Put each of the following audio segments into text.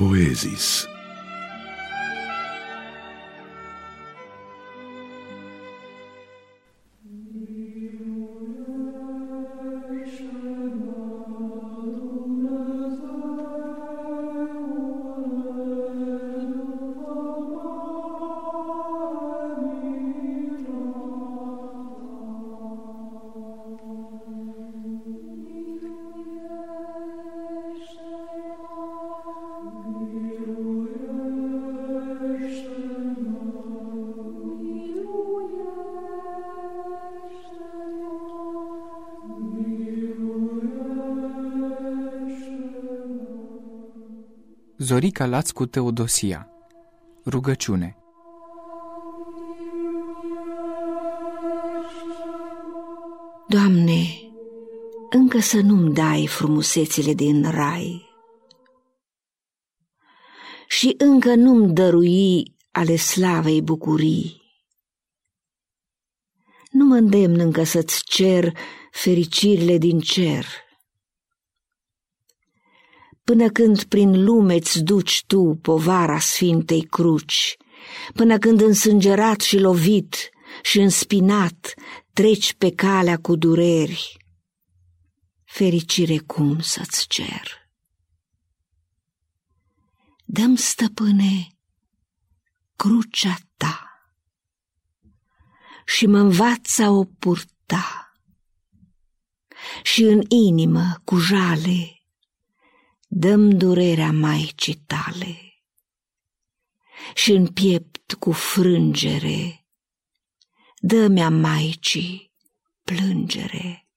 poesis. Zorica Laț cu Teodosia. Rugăciune. Doamne, încă să nu-mi dai frumusețile din rai. Și încă nu-mi dărui ale slavei bucurii. Nu mă îndemn încă să-ți cer fericirile din cer, până când prin lume îți duci tu povara Sfintei Cruci, până când însângerat și lovit și înspinat treci pe calea cu dureri, fericire cum să-ți cer. Dăm, stăpâne, crucea ta și mă învață o purta și în inimă cu jale dăm durerea Maicii tale și în piept cu frângere dă-mi-a Maicii plângere.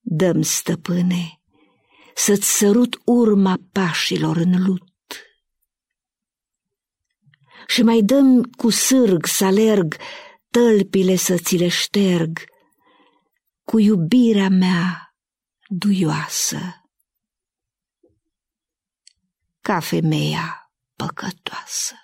Dăm, stăpâne, să-ți sărut urma pașilor în lut și mai dăm cu sârg să alerg, tălpile să ți le șterg, cu iubirea mea duioasă, ca femeia păcătoasă.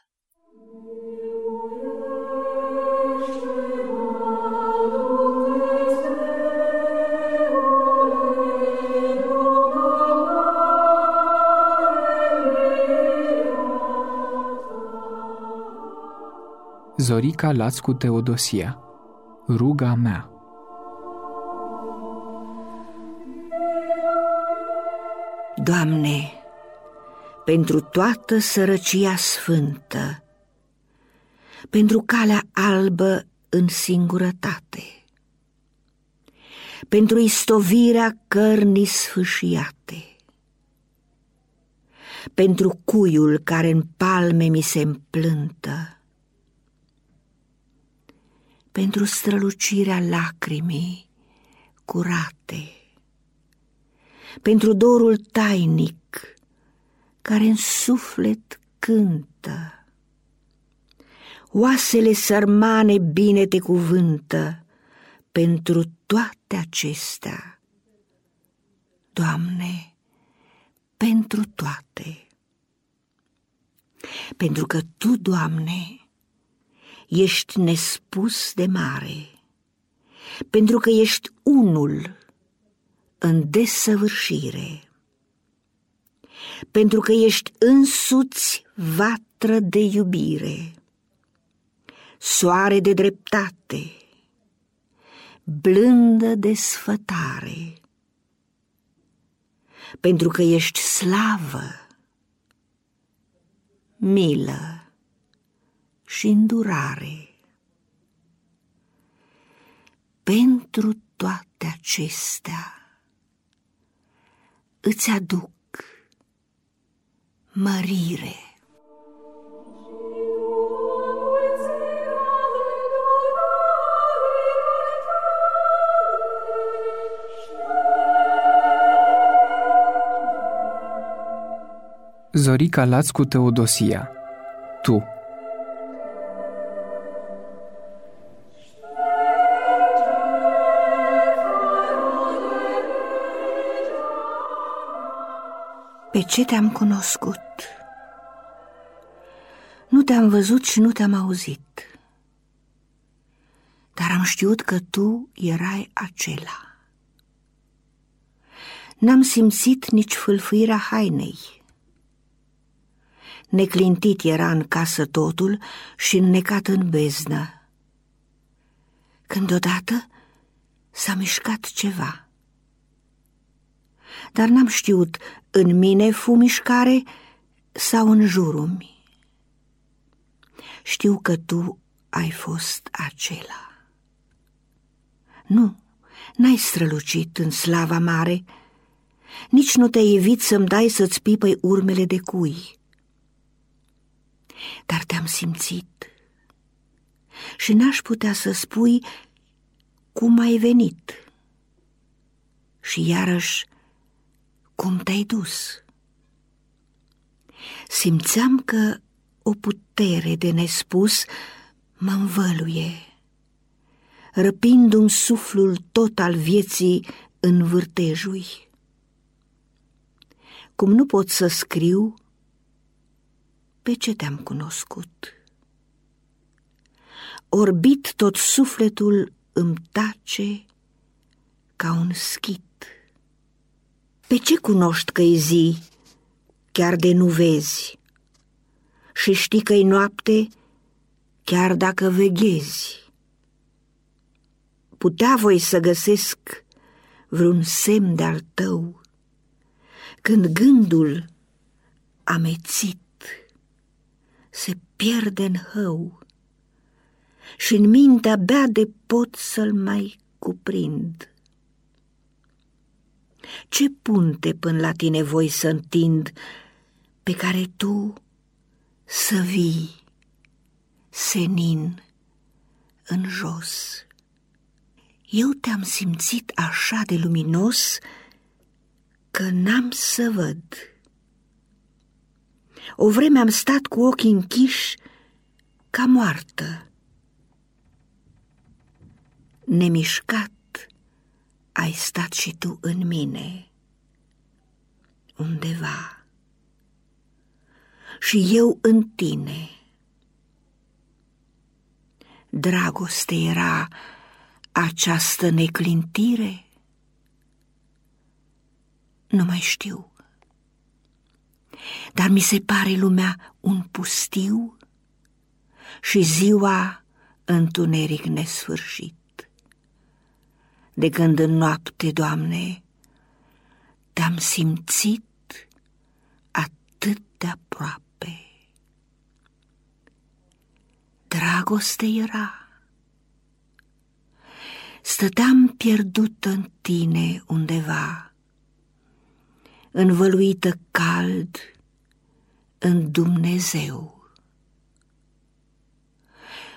Zorica Laț cu Teodosia. Ruga mea Doamne, pentru toată sărăcia sfântă, pentru calea albă în singurătate, pentru istovirea cărnii sfâșiate, pentru cuiul care în palme mi se împlântă, pentru strălucirea lacrimii curate, pentru dorul tainic care în suflet cântă. Oasele sărmane bine te cuvântă pentru toate acestea. Doamne, pentru toate. Pentru că Tu, Doamne, ești nespus de mare, pentru că ești unul în desăvârșire, pentru că ești însuți vatră de iubire, soare de dreptate, blândă de sfătare, pentru că ești slavă, milă și îndurare. Pentru toate acestea, îți aduc mărire. Zorica Laț cu Teodosia Tu Pe ce te-am cunoscut? Nu te-am văzut și nu te-am auzit, dar am știut că tu erai acela. N-am simțit nici fâlfâirea hainei. Neclintit era în casă totul și înnecat în beznă. Când odată s-a mișcat ceva. Dar n-am știut în mine fu mișcare sau în jurul mi. Știu că tu ai fost acela. Nu, n-ai strălucit în slava mare, nici nu te-ai evit să-mi dai să-ți pipăi urmele de cui. Dar te-am simțit și n-aș putea să spui cum ai venit și iarăși cum te-ai dus. Simțeam că o putere de nespus mă învăluie, răpindu-mi suflul tot al vieții în vârtejui. Cum nu pot să scriu, pe ce te-am cunoscut? Orbit tot sufletul îmi tace ca un schit. Pe ce cunoști că-i zi, chiar de nu vezi? Și știi că-i noapte, chiar dacă veghezi. Putea voi să găsesc vreun semn de-al tău, când gândul amețit se pierde în hău și în minte abia de pot să-l mai cuprind. Ce punte până la tine voi să întind pe care tu să vii senin în jos. Eu te-am simțit așa de luminos că n-am să văd. O vreme am stat cu ochii închiși ca moartă. Nemișcat ai stat și tu în mine, undeva, și eu în tine. Dragoste era această neclintire? Nu mai știu. Dar mi se pare lumea un pustiu și ziua întuneric nesfârșit. De când în noapte, Doamne, te-am simțit atât de aproape. Dragoste era. Stăteam pierdută în tine undeva, învăluită cald în Dumnezeu.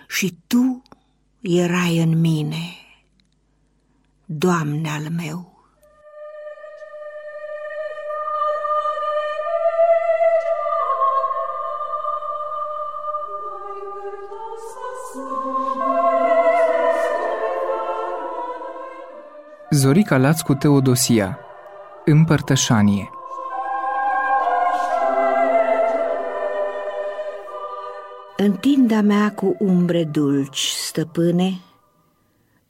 Și Tu erai în mine, Doamne al meu. Zorica Laț cu Teodosia Împărtășanie În tinda mea cu umbre dulci, stăpâne,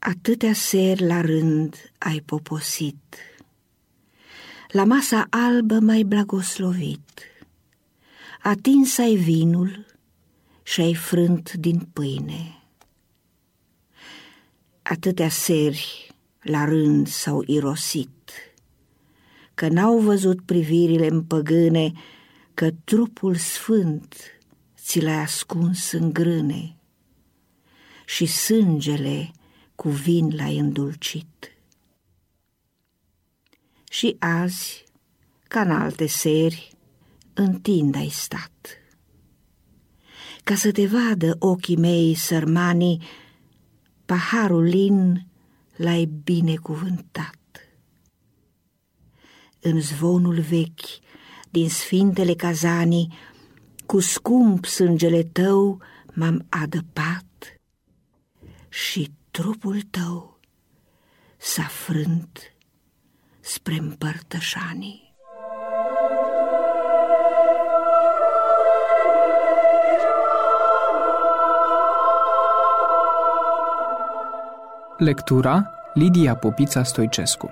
Atâtea seri la rând ai poposit, La masa albă mai blagoslovit, Atins ai vinul și ai frânt din pâine. Atâtea seri la rând s-au irosit, Că n-au văzut privirile împăgâne Că trupul sfânt ți l-ai ascuns în grâne. Și sângele cu vin l-ai îndulcit. Și azi, ca în alte seri, întind ai stat. Ca să te vadă ochii mei sărmanii, paharul lin l-ai binecuvântat. În zvonul vechi din sfintele cazanii, cu scump sângele tău m-am adăpat și trupul tău s-a frânt spre împărtășanii. Lectura Lidia Popița Stoicescu